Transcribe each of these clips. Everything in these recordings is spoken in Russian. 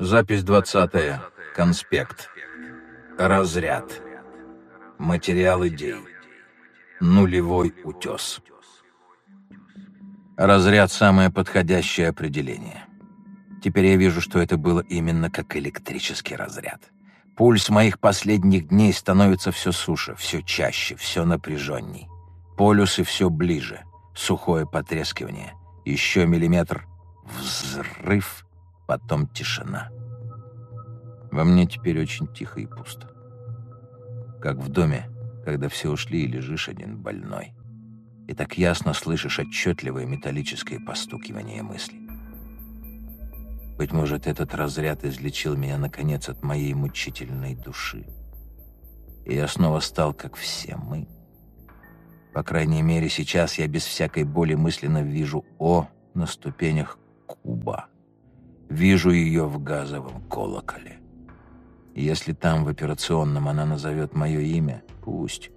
Запись 20. Конспект. Разряд. Материал идей. Нулевой утес. Разряд — самое подходящее определение. Теперь я вижу, что это было именно как электрический разряд. Пульс моих последних дней становится все суше, все чаще, все напряженней. Полюсы все ближе. Сухое потрескивание. Еще миллиметр. Взрыв. Потом тишина. Во мне теперь очень тихо и пусто. Как в доме, когда все ушли и лежишь один больной. И так ясно слышишь отчетливое металлическое постукивание мыслей. Быть может, этот разряд излечил меня, наконец, от моей мучительной души. И я снова стал, как все мы. По крайней мере, сейчас я без всякой боли мысленно вижу «О» на ступенях куба. Вижу ее в газовом колоколе. Если там, в операционном, она назовет мое имя, пусть.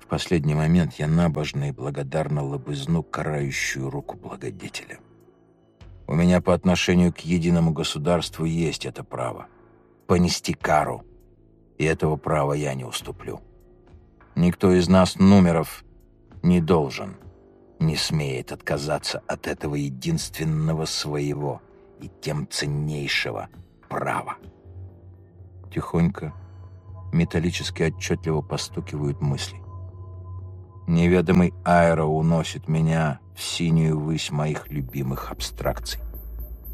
В последний момент я набожно и благодарно лобызну карающую руку благодетеля. У меня по отношению к единому государству есть это право. Понести кару. И этого права я не уступлю. Никто из нас, номеров, не должен, не смеет отказаться от этого единственного своего и тем ценнейшего права. Тихонько, металлически отчетливо постукивают мысли. Неведомый аэро уносит меня в синюю высь моих любимых абстракций.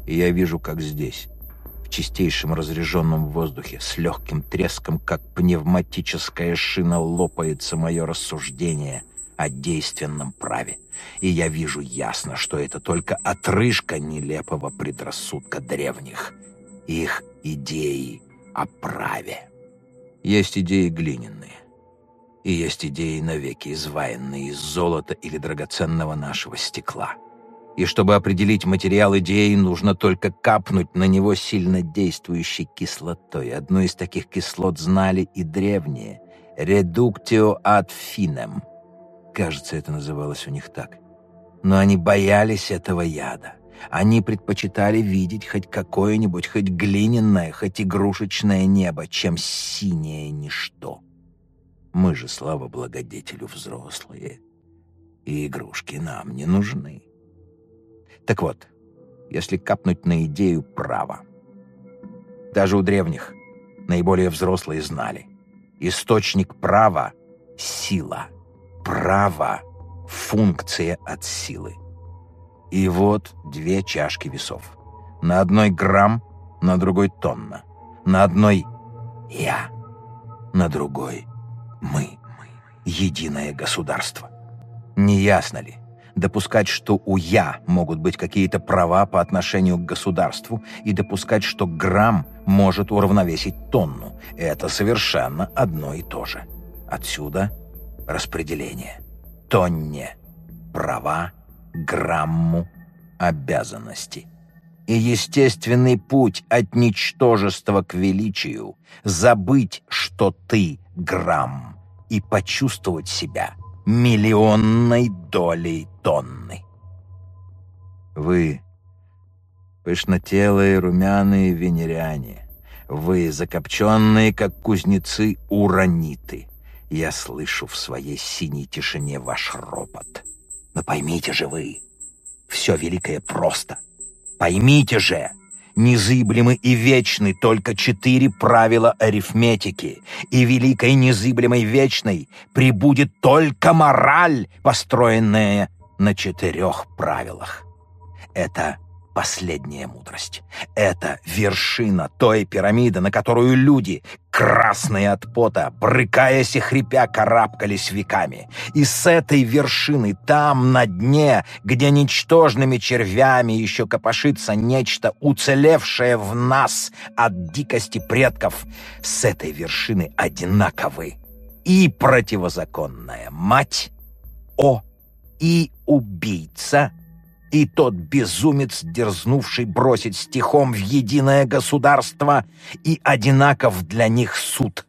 И я вижу, как здесь, в чистейшем разряженном воздухе, с легким треском, как пневматическая шина, лопается мое рассуждение о действенном праве. И я вижу ясно, что это только отрыжка нелепого предрассудка древних. Их идеи о праве. Есть идеи глиняные. И есть идеи навеки изваянные из золота или драгоценного нашего стекла. И чтобы определить материал идеи, нужно только капнуть на него сильно действующей кислотой. Одну из таких кислот знали и древние — «редуктио ad finem». Кажется, это называлось у них так. Но они боялись этого яда. Они предпочитали видеть хоть какое-нибудь, хоть глиняное, хоть игрушечное небо, чем синее ничто. Мы же, слава благодетелю, взрослые. И игрушки нам не нужны. Так вот, если капнуть на идею права. Даже у древних наиболее взрослые знали. Источник права — сила. Право — функция от силы. И вот две чашки весов. На одной грамм, на другой тонна. На одной «я», на другой «мы». Единое государство. Не ясно ли? Допускать, что у «я» могут быть какие-то права по отношению к государству и допускать, что грамм может уравновесить тонну. Это совершенно одно и то же. Отсюда распределение. Тонне права грамму обязанности. И естественный путь от ничтожества к величию — забыть, что ты грамм, и почувствовать себя миллионной долей тонны. Вы — пышнотелые румяные венеряне, вы — закопченные, как кузнецы, ураниты. Я слышу в своей синей тишине ваш ропот — но поймите же вы, все великое просто. Поймите же, незыблемы и вечны только четыре правила арифметики, и великой незыблемой вечной прибудет только мораль, построенная на четырех правилах. Это последняя мудрость. Это вершина той пирамиды, на которую люди, красные от пота, брыкаясь и хрипя, карабкались веками. И с этой вершины, там, на дне, где ничтожными червями еще копошится нечто, уцелевшее в нас от дикости предков, с этой вершины одинаковы и противозаконная мать, о, и убийца — и тот безумец, дерзнувший бросить стихом в единое государство, и одинаков для них суд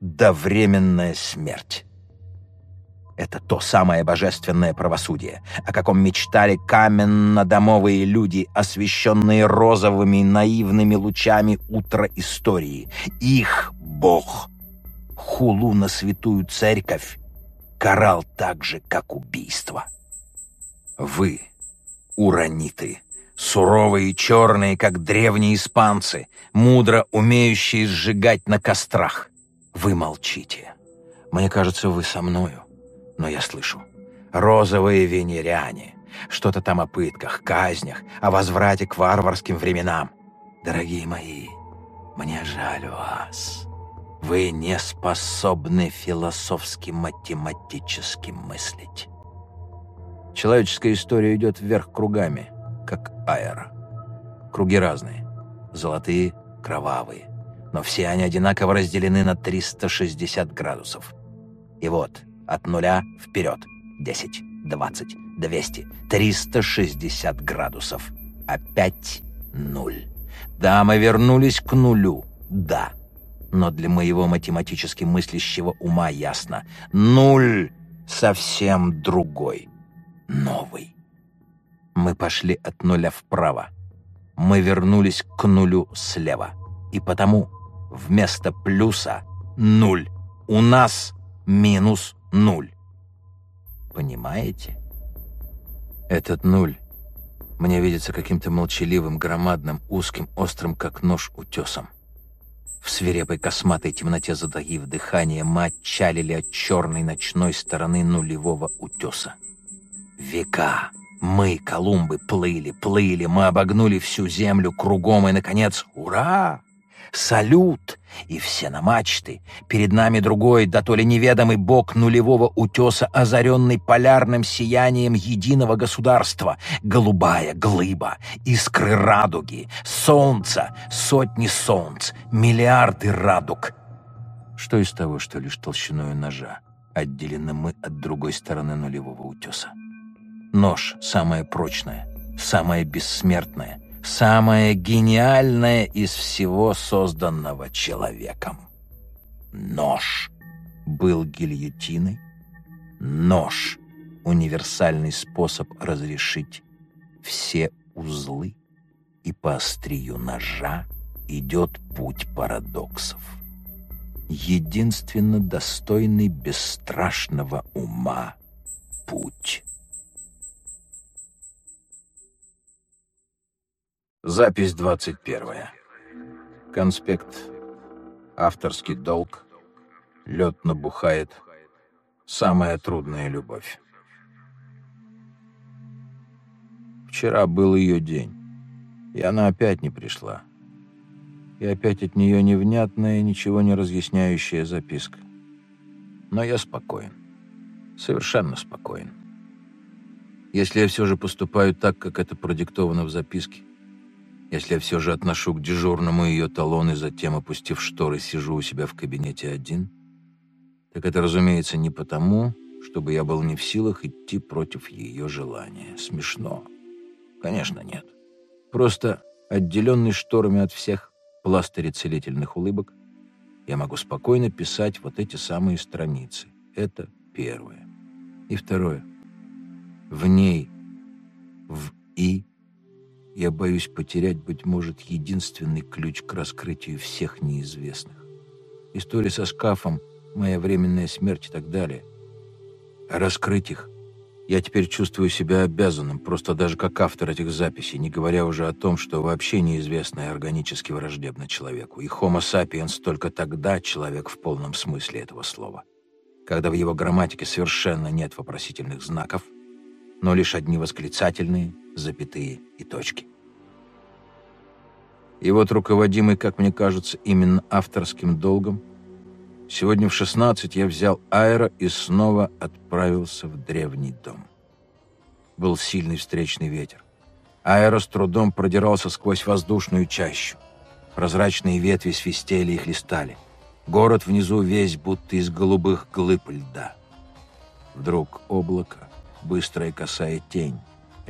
да временная смерть. Это то самое божественное правосудие, о каком мечтали каменно-домовые люди, освещенные розовыми наивными лучами утра истории. Их бог, хулу на святую церковь, карал так же, как убийство. Вы, ураниты, суровые и черные, как древние испанцы, мудро умеющие сжигать на кострах, вы молчите. Мне кажется, вы со мною но я слышу. Розовые венеряне. Что-то там о пытках, казнях, о возврате к варварским временам. Дорогие мои, мне жаль вас. Вы не способны философски-математически мыслить. Человеческая история идет вверх кругами, как аэро. Круги разные. Золотые, кровавые. Но все они одинаково разделены на 360 градусов. И вот, от нуля вперед. 10, 20, 200, 360 градусов. Опять нуль. Да, мы вернулись к нулю. Да. Но для моего математически мыслящего ума ясно. Нуль совсем другой. Новый. Мы пошли от нуля вправо. Мы вернулись к нулю слева. И потому вместо плюса нуль. У нас минус нуль. Понимаете? Этот нуль мне видится каким-то молчаливым, громадным, узким, острым, как нож, утесом. В свирепой косматой темноте затаив дыхание, мы отчалили от черной ночной стороны нулевого утеса. Века! Мы, Колумбы, плыли, плыли, мы обогнули всю землю кругом, и, наконец, ура! салют, и все на мачты. Перед нами другой, да то ли неведомый бок нулевого утеса, озаренный полярным сиянием единого государства. Голубая глыба, искры радуги, солнца, сотни солнц, миллиарды радуг. Что из того, что лишь толщиной ножа отделены мы от другой стороны нулевого утеса? Нож — самое прочное, самое бессмертное — самое гениальное из всего созданного человеком. Нож был гильотиной. Нож — универсальный способ разрешить все узлы, и по острию ножа идет путь парадоксов. Единственно достойный бесстрашного ума путь. Запись 21. Конспект. Авторский долг. Лед набухает. Самая трудная любовь. Вчера был ее день, и она опять не пришла. И опять от нее невнятная, ничего не разъясняющая записка. Но я спокоен. Совершенно спокоен. Если я все же поступаю так, как это продиктовано в записке, если я все же отношу к дежурному ее талон и затем, опустив шторы, сижу у себя в кабинете один, так это, разумеется, не потому, чтобы я был не в силах идти против ее желания. Смешно. Конечно, нет. Просто отделенный шторами от всех пластырей целительных улыбок, я могу спокойно писать вот эти самые страницы. Это первое. И второе. В ней, в «и», я боюсь потерять, быть может, единственный ключ к раскрытию всех неизвестных. История со шкафом, моя временная смерть и так далее. А раскрыть их я теперь чувствую себя обязанным, просто даже как автор этих записей, не говоря уже о том, что вообще неизвестное органически враждебно человеку. И homo sapiens только тогда человек в полном смысле этого слова. Когда в его грамматике совершенно нет вопросительных знаков, но лишь одни восклицательные, запятые и точки. И вот руководимый, как мне кажется, именно авторским долгом, сегодня в 16 я взял аэро и снова отправился в древний дом. Был сильный встречный ветер. Аэро с трудом продирался сквозь воздушную чащу. Прозрачные ветви свистели и хлестали. Город внизу весь будто из голубых глыб льда. Вдруг облако, быстрая косая тень,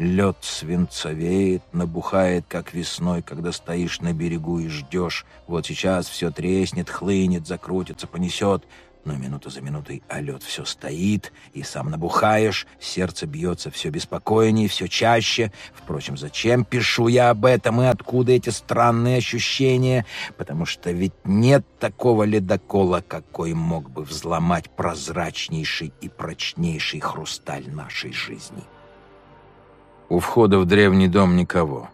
Лед свинцовеет, набухает, как весной, когда стоишь на берегу и ждешь. Вот сейчас все треснет, хлынет, закрутится, понесет. Но минуту за минутой, а лед все стоит, и сам набухаешь, сердце бьется все беспокойнее, все чаще. Впрочем, зачем пишу я об этом и откуда эти странные ощущения? Потому что ведь нет такого ледокола, какой мог бы взломать прозрачнейший и прочнейший хрусталь нашей жизни. У входа в древний дом никого.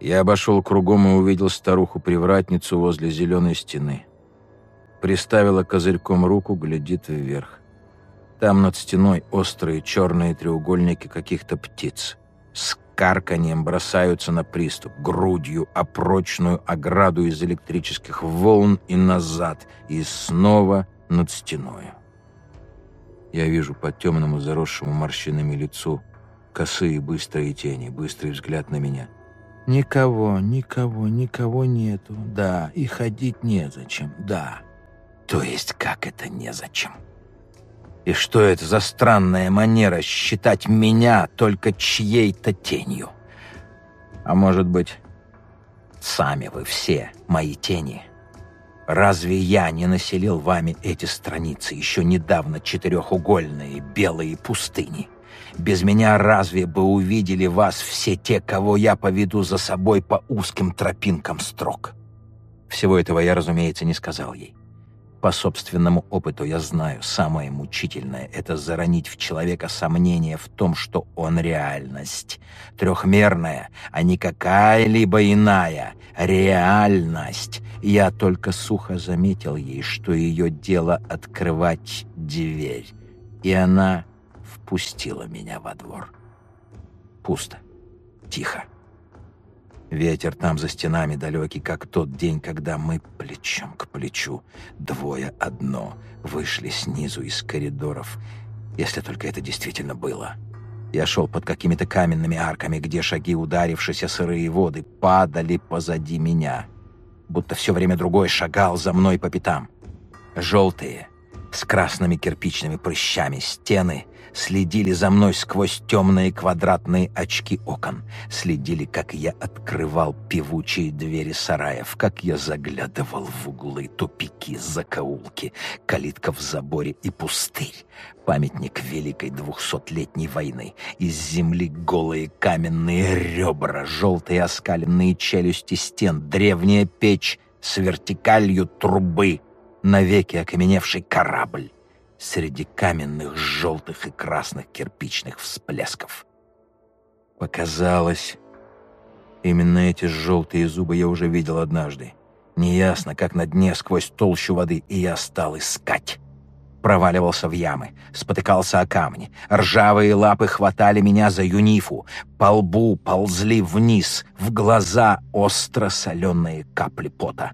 Я обошел кругом и увидел старуху-привратницу возле зеленой стены. Приставила козырьком руку, глядит вверх. Там над стеной острые черные треугольники каких-то птиц. С карканьем бросаются на приступ, грудью о прочную ограду из электрических волн и назад, и снова над стеной. Я вижу по темному заросшему морщинами лицу косые быстрые тени, быстрый взгляд на меня. Никого, никого, никого нету. Да, и ходить незачем, да. То есть как это незачем? И что это за странная манера считать меня только чьей-то тенью? А может быть, сами вы все мои тени? Разве я не населил вами эти страницы, еще недавно четырехугольные белые пустыни? Без меня разве бы увидели вас все те, кого я поведу за собой по узким тропинкам строк? Всего этого я, разумеется, не сказал ей. По собственному опыту я знаю, самое мучительное — это заронить в человека сомнение в том, что он реальность. Трехмерная, а не какая-либо иная. Реальность. Я только сухо заметил ей, что ее дело открывать дверь. И она впустила меня во двор. Пусто. Тихо. Ветер там за стенами далекий, как тот день, когда мы плечом к плечу, двое одно, вышли снизу из коридоров, если только это действительно было. Я шел под какими-то каменными арками, где шаги, ударившиеся сырые воды, падали позади меня, будто все время другой шагал за мной по пятам. Желтые, с красными кирпичными прыщами стены следили за мной сквозь темные квадратные очки окон, следили, как я открывал певучие двери сараев, как я заглядывал в углы, тупики, закоулки, калитка в заборе и пустырь, памятник Великой двухсотлетней войны, из земли голые каменные ребра, желтые оскаленные челюсти стен, древняя печь с вертикалью трубы, навеки окаменевший корабль среди каменных желтых и красных кирпичных всплесков. Показалось, именно эти желтые зубы я уже видел однажды. Неясно, как на дне сквозь толщу воды, и я стал искать. Проваливался в ямы, спотыкался о камни. Ржавые лапы хватали меня за юнифу. По лбу ползли вниз, в глаза остро-соленые капли пота.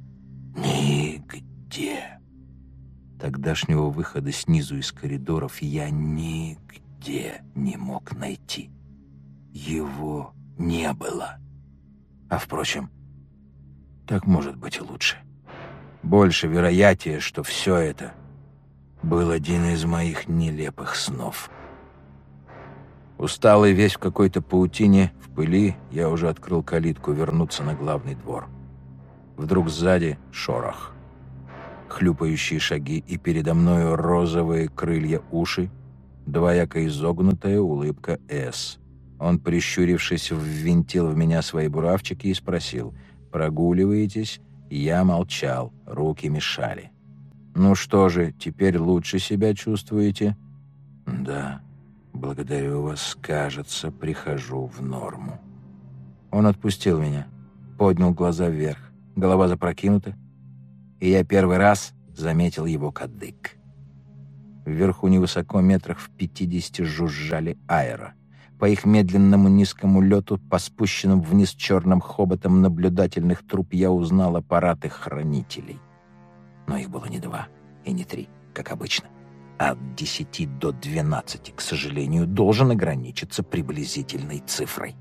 Нигде. Тогдашнего выхода снизу из коридоров я нигде не мог найти. Его не было. А впрочем, так может быть и лучше. Больше вероятнее, что все это был один из моих нелепых снов. Усталый весь в какой-то паутине, в пыли, я уже открыл калитку вернуться на главный двор. Вдруг сзади шорох хлюпающие шаги, и передо мною розовые крылья уши, двояко изогнутая улыбка «С». Он, прищурившись, ввинтил в меня свои буравчики и спросил «Прогуливаетесь?» Я молчал, руки мешали. «Ну что же, теперь лучше себя чувствуете?» «Да, благодарю вас, кажется, прихожу в норму». Он отпустил меня, поднял глаза вверх, голова запрокинута, и я первый раз заметил его кадык. Вверху невысоко метрах в пятидесяти жужжали аэро. По их медленному низкому лету, по спущенным вниз черным хоботам наблюдательных труб я узнал аппараты хранителей. Но их было не два и не три, как обычно. От десяти до двенадцати, к сожалению, должен ограничиться приблизительной цифрой.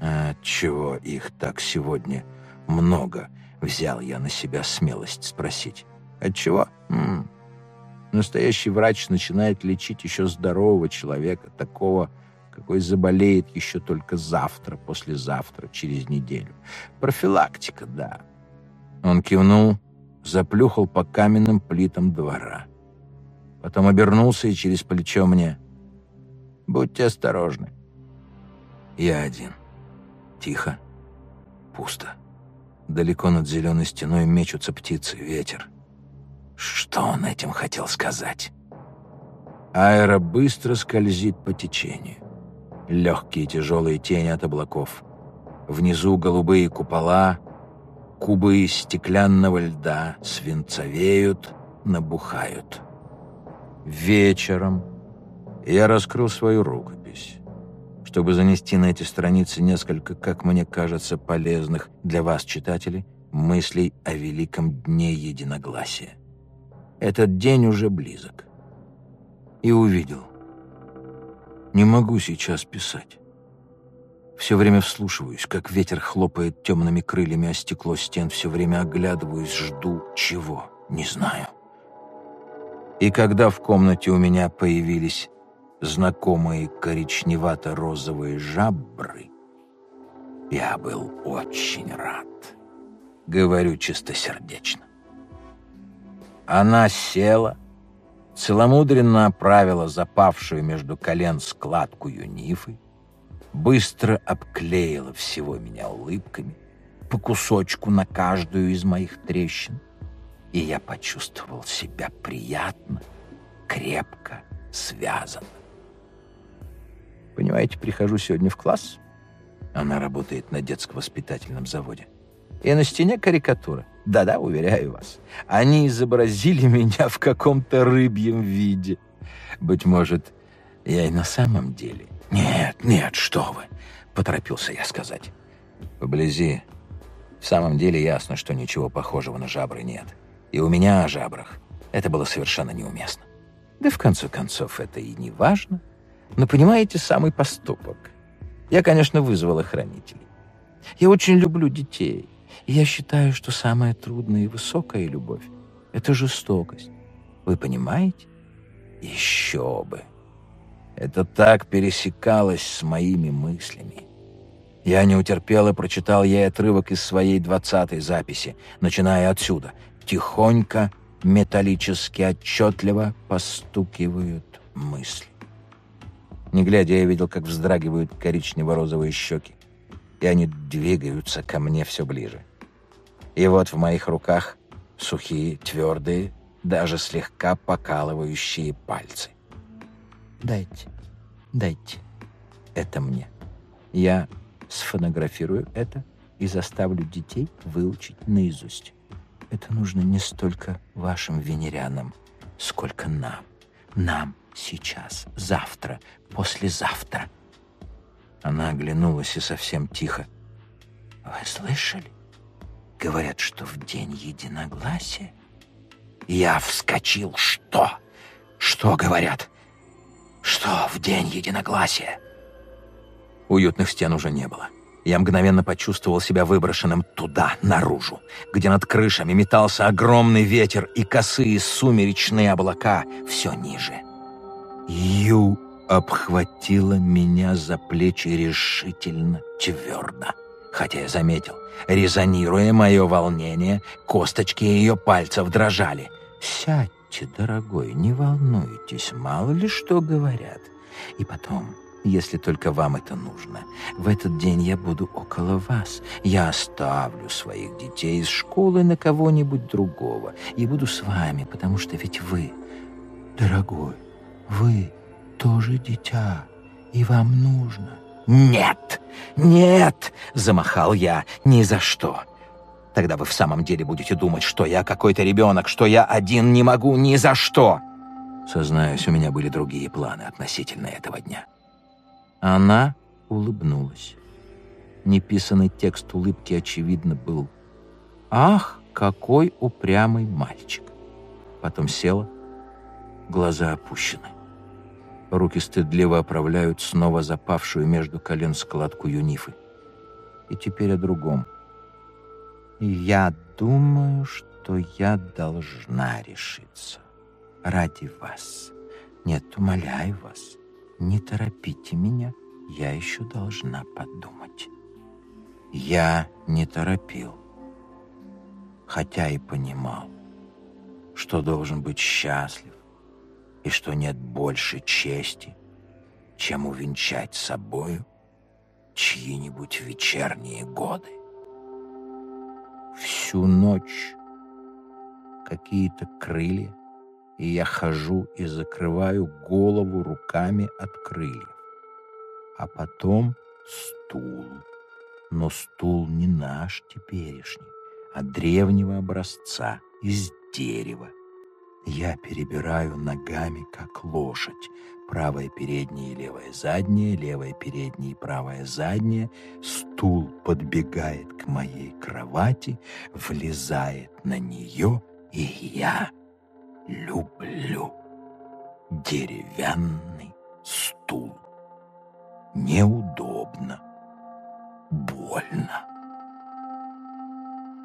А чего их так сегодня много — Взял я на себя смелость спросить. Отчего? М -м. Настоящий врач начинает лечить еще здорового человека, такого, какой заболеет еще только завтра, послезавтра, через неделю. Профилактика, да. Он кивнул, заплюхал по каменным плитам двора. Потом обернулся и через плечо мне «Будьте осторожны». Я один. Тихо. Пусто. Далеко над зеленой стеной мечутся птицы, ветер. Что он этим хотел сказать? Аэро быстро скользит по течению. Легкие тяжелые тени от облаков. Внизу голубые купола, кубы стеклянного льда свинцовеют, набухают. Вечером я раскрыл свою рукопись, чтобы занести на эти страницы несколько, как мне кажется, полезных для вас, читателей, мыслей о великом дне единогласия. Этот день уже близок. И увидел. Не могу сейчас писать. Все время вслушиваюсь, как ветер хлопает темными крыльями о стекло стен, все время оглядываюсь, жду чего, не знаю. И когда в комнате у меня появились знакомые коричневато-розовые жабры, я был очень рад. Говорю чистосердечно. Она села, целомудренно оправила запавшую между колен складку юнифы, быстро обклеила всего меня улыбками, по кусочку на каждую из моих трещин, и я почувствовал себя приятно, крепко связан. Понимаете, прихожу сегодня в класс, она работает на детско-воспитательном заводе, и на стене карикатура. Да-да, уверяю вас, они изобразили меня в каком-то рыбьем виде. Быть может, я и на самом деле... Нет, нет, что вы, поторопился я сказать. Вблизи в самом деле ясно, что ничего похожего на жабры нет. И у меня о жабрах это было совершенно неуместно. Да в конце концов это и не важно. Но понимаете, самый поступок. Я, конечно, вызвал охранителей. Я очень люблю детей. И я считаю, что самая трудная и высокая любовь — это жестокость. Вы понимаете? Еще бы. Это так пересекалось с моими мыслями. Я не утерпел и прочитал ей отрывок из своей двадцатой записи, начиная отсюда. Тихонько, металлически отчетливо постукивают мысли. Не глядя, я видел, как вздрагивают коричнево-розовые щеки, и они двигаются ко мне все ближе. И вот в моих руках сухие, твердые, даже слегка покалывающие пальцы. Дайте, дайте. Это мне. Я сфотографирую это и заставлю детей выучить наизусть. Это нужно не столько вашим венерянам, сколько нам. Нам сейчас, завтра, послезавтра. Она оглянулась и совсем тихо. «Вы слышали? Говорят, что в день единогласия...» Я вскочил. «Что? Что говорят?» «Что в день единогласия?» Уютных стен уже не было. Я мгновенно почувствовал себя выброшенным туда, наружу, где над крышами метался огромный ветер и косые сумеречные облака все ниже. Ю обхватила меня за плечи решительно, твердо. Хотя я заметил, резонируя мое волнение, косточки ее пальцев дрожали. «Сядьте, дорогой, не волнуйтесь, мало ли что говорят. И потом, если только вам это нужно, в этот день я буду около вас. Я оставлю своих детей из школы на кого-нибудь другого и буду с вами, потому что ведь вы, дорогой, вы тоже дитя, и вам нужно. «Нет! Нет!» — замахал я. «Ни за что!» Тогда вы в самом деле будете думать, что я какой-то ребенок, что я один не могу ни за что. Сознаюсь, у меня были другие планы относительно этого дня. Она улыбнулась. Неписанный текст улыбки, очевидно, был «Ах, какой упрямый мальчик!» Потом села, глаза опущены. Руки стыдливо оправляют снова запавшую между колен складку юнифы. И теперь о другом. Я думаю, что я должна решиться. Ради вас. Нет, умоляю вас, не торопите меня, я еще должна подумать. Я не торопил, хотя и понимал. что должен быть счастлив и что нет больше чести, чем увенчать собою чьи-нибудь вечерние годы. Всю ночь какие-то крылья, и я хожу и закрываю голову руками от крыльев. А потом стул. Но стул не наш теперешний, а древнего образца, из дерева. Я перебираю ногами, как лошадь. Правая передняя и левая задняя, левая передняя и правая задняя. Стул подбегает к моей кровати, влезает на нее, и я люблю деревянный стул. Неудобно, больно,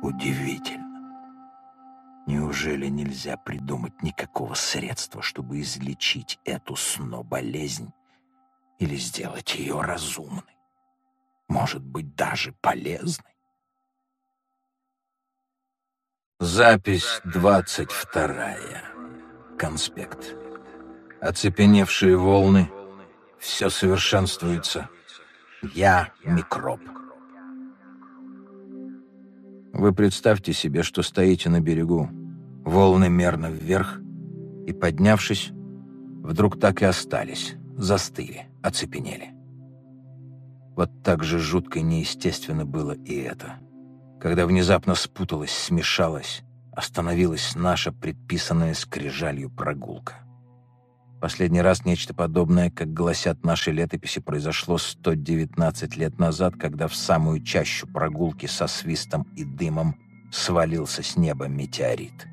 удивительно. Неужели нельзя придумать никакого средства, чтобы излечить эту сно-болезнь или сделать ее разумной? Может быть, даже полезной? Запись двадцать вторая. Конспект. Оцепеневшие волны. Все совершенствуется. Я микроб. Вы представьте себе, что стоите на берегу, волны мерно вверх, и, поднявшись, вдруг так и остались, застыли, оцепенели. Вот так же жутко и неестественно было и это, когда внезапно спуталась, смешалась, остановилась наша предписанная скрижалью прогулка. Последний раз нечто подобное, как гласят наши летописи, произошло 119 лет назад, когда в самую чащу прогулки со свистом и дымом свалился с неба метеорит.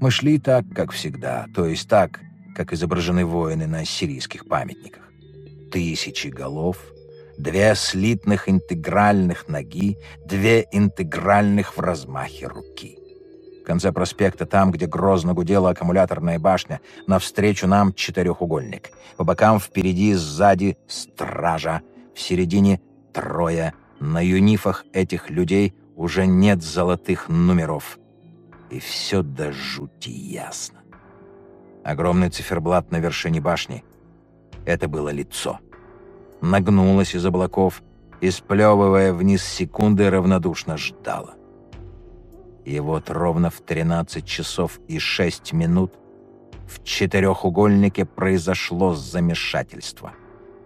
Мы шли так, как всегда, то есть так, как изображены воины на ассирийских памятниках. Тысячи голов, две слитных интегральных ноги, две интегральных в размахе руки конце проспекта, там, где грозно гудела аккумуляторная башня, навстречу нам четырехугольник. По бокам впереди, сзади стража. В середине трое. На юнифах этих людей уже нет золотых номеров. И все до жути ясно. Огромный циферблат на вершине башни. Это было лицо. Нагнулось из облаков и, сплевывая вниз секунды, равнодушно ждало. И вот ровно в 13 часов и 6 минут в четырехугольнике произошло замешательство.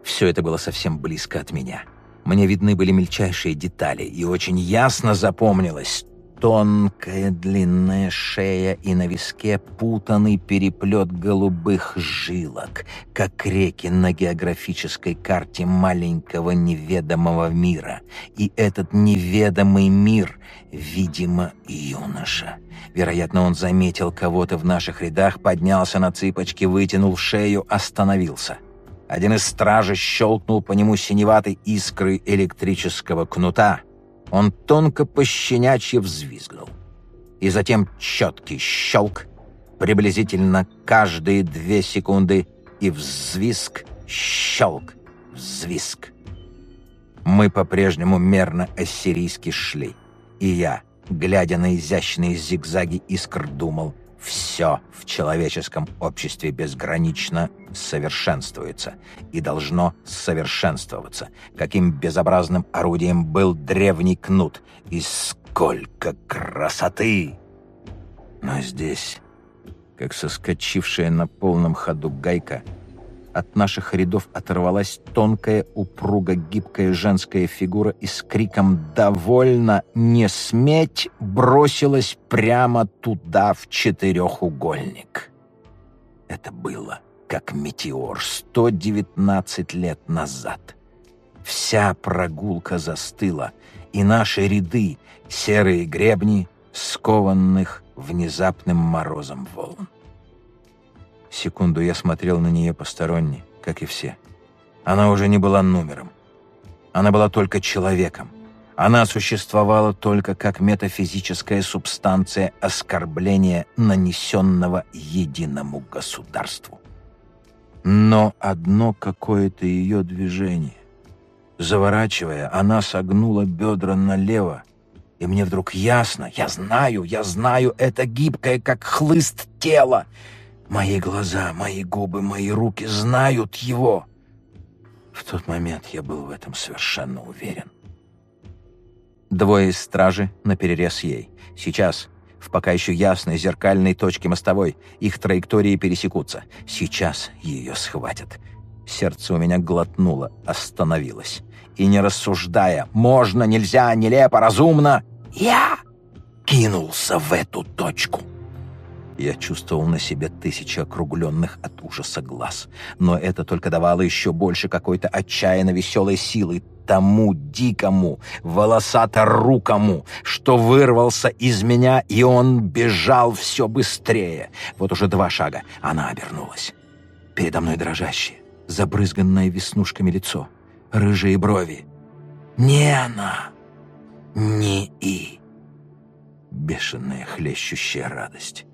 Все это было совсем близко от меня. Мне видны были мельчайшие детали, и очень ясно запомнилось Тонкая длинная шея и на виске путанный переплет голубых жилок, как реки на географической карте маленького неведомого мира. И этот неведомый мир, видимо, юноша. Вероятно, он заметил кого-то в наших рядах, поднялся на цыпочки, вытянул шею, остановился. Один из стражей щелкнул по нему синеватой искрой электрического кнута — он тонко пощенячьи взвизгнул. И затем четкий щелк, приблизительно каждые две секунды, и взвизг, щелк, взвизг. Мы по-прежнему мерно ассирийски шли, и я, глядя на изящные зигзаги искр, думал — все в человеческом обществе безгранично совершенствуется и должно совершенствоваться. Каким безобразным орудием был древний кнут, и сколько красоты! Но здесь, как соскочившая на полном ходу гайка, от наших рядов оторвалась тонкая, упруго гибкая женская фигура и с криком «Довольно! Не сметь!» бросилась прямо туда, в четырехугольник. Это было как метеор 119 лет назад. Вся прогулка застыла, и наши ряды — серые гребни, скованных внезапным морозом волн. Секунду я смотрел на нее посторонне, как и все. Она уже не была номером. Она была только человеком. Она существовала только как метафизическая субстанция оскорбления, нанесенного единому государству. Но одно какое-то ее движение. Заворачивая, она согнула бедра налево И мне вдруг ясно, я знаю, я знаю, это гибкое, как хлыст тело. Мои глаза, мои губы, мои руки знают его. В тот момент я был в этом совершенно уверен. Двое из стражи наперерез ей. Сейчас, в пока еще ясной зеркальной точке мостовой, их траектории пересекутся. Сейчас ее схватят. Сердце у меня глотнуло, остановилось. И не рассуждая, можно, нельзя, нелепо, разумно, я кинулся в эту точку. Я чувствовал на себе тысячи округленных от ужаса глаз, но это только давало еще больше какой-то отчаянно веселой силы тому дикому, волосато-рукому, что вырвался из меня, и он бежал все быстрее. Вот уже два шага, она обернулась. Передо мной дрожащее, забрызганное веснушками лицо, рыжие брови. Не она, не и. Бешеная хлещущая радость.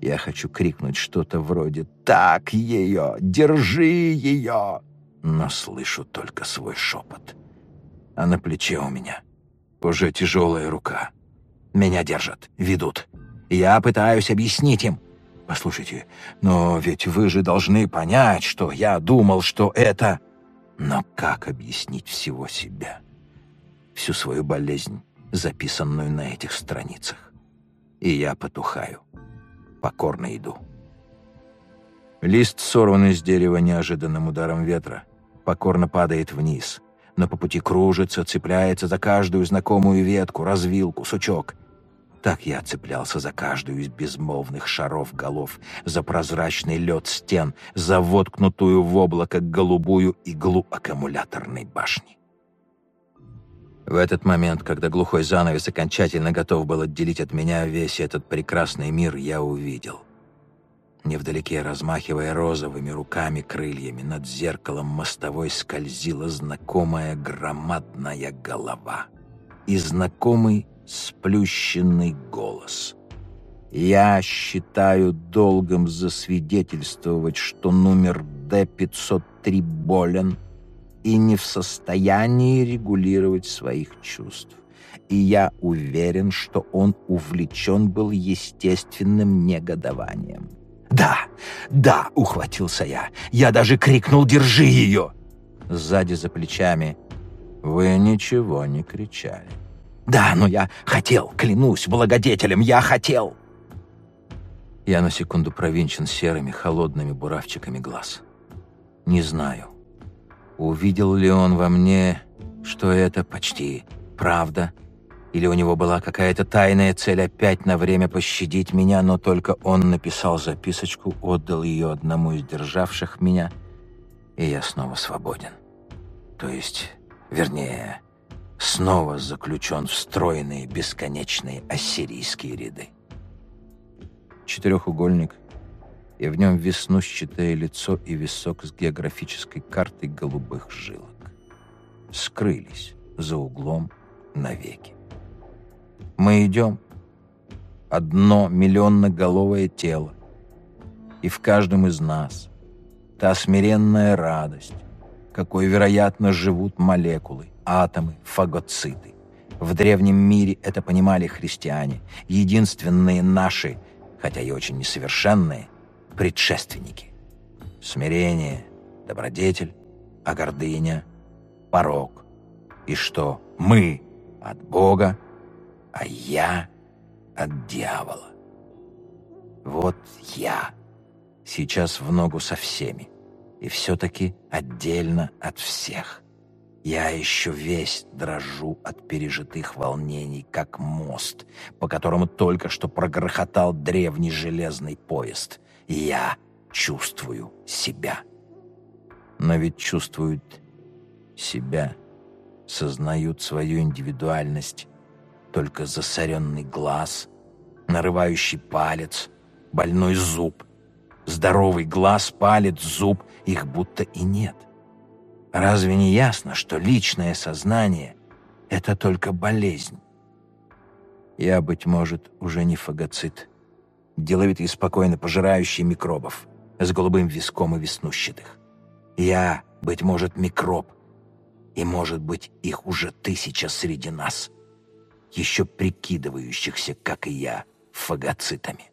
Я хочу крикнуть что-то вроде «Так ее! Держи ее!» Но слышу только свой шепот. А на плече у меня уже тяжелая рука. Меня держат, ведут. Я пытаюсь объяснить им. Послушайте, но ведь вы же должны понять, что я думал, что это... Но как объяснить всего себя? Всю свою болезнь, записанную на этих страницах. И я потухаю покорно иду. Лист, сорванный с дерева неожиданным ударом ветра, покорно падает вниз, но по пути кружится, цепляется за каждую знакомую ветку, развилку, сучок. Так я цеплялся за каждую из безмолвных шаров голов, за прозрачный лед стен, за воткнутую в облако голубую иглу аккумуляторной башни. В этот момент, когда глухой занавес окончательно готов был отделить от меня весь этот прекрасный мир, я увидел. Невдалеке, размахивая розовыми руками-крыльями, над зеркалом мостовой скользила знакомая громадная голова и знакомый сплющенный голос. «Я считаю долгом засвидетельствовать, что номер Д-503 болен» и не в состоянии регулировать своих чувств. И я уверен, что он увлечен был естественным негодованием. «Да, да!» — ухватился я. «Я даже крикнул «Держи ее!» Сзади за плечами. «Вы ничего не кричали». «Да, но я хотел, клянусь благодетелем, я хотел!» Я на секунду провинчен серыми, холодными буравчиками глаз. Не знаю, Увидел ли он во мне, что это почти правда? Или у него была какая-то тайная цель опять на время пощадить меня, но только он написал записочку, отдал ее одному из державших меня, и я снова свободен. То есть, вернее, снова заключен в стройные бесконечные ассирийские ряды. Четырехугольник и в нем веснущатое лицо и висок с географической картой голубых жилок. Скрылись за углом навеки. Мы идем. Одно миллионноголовое тело. И в каждом из нас та смиренная радость, какой, вероятно, живут молекулы, атомы, фагоциты. В древнем мире это понимали христиане, единственные наши, хотя и очень несовершенные, предшественники. Смирение, добродетель, а гордыня — порог. И что мы от Бога, а я от дьявола. Вот я сейчас в ногу со всеми, и все-таки отдельно от всех. Я еще весь дрожу от пережитых волнений, как мост, по которому только что прогрохотал древний железный поезд — я чувствую себя. Но ведь чувствуют себя, сознают свою индивидуальность только засоренный глаз, нарывающий палец, больной зуб. Здоровый глаз, палец, зуб, их будто и нет. Разве не ясно, что личное сознание — это только болезнь? Я, быть может, уже не фагоцит, деловито и спокойно пожирающий микробов, с голубым виском и веснущатых. Я, быть может, микроб, и, может быть, их уже тысяча среди нас. еще прикидывающихся, как и я, фагоцитами?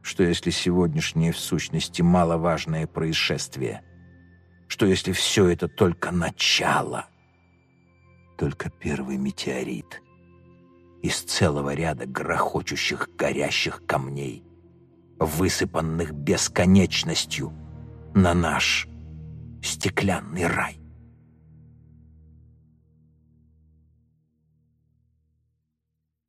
Что если сегодняшнее в сущности маловажное происшествие? Что если все это только начало? Только первый метеорит из целого ряда грохочущих горящих камней, высыпанных бесконечностью на наш стеклянный рай.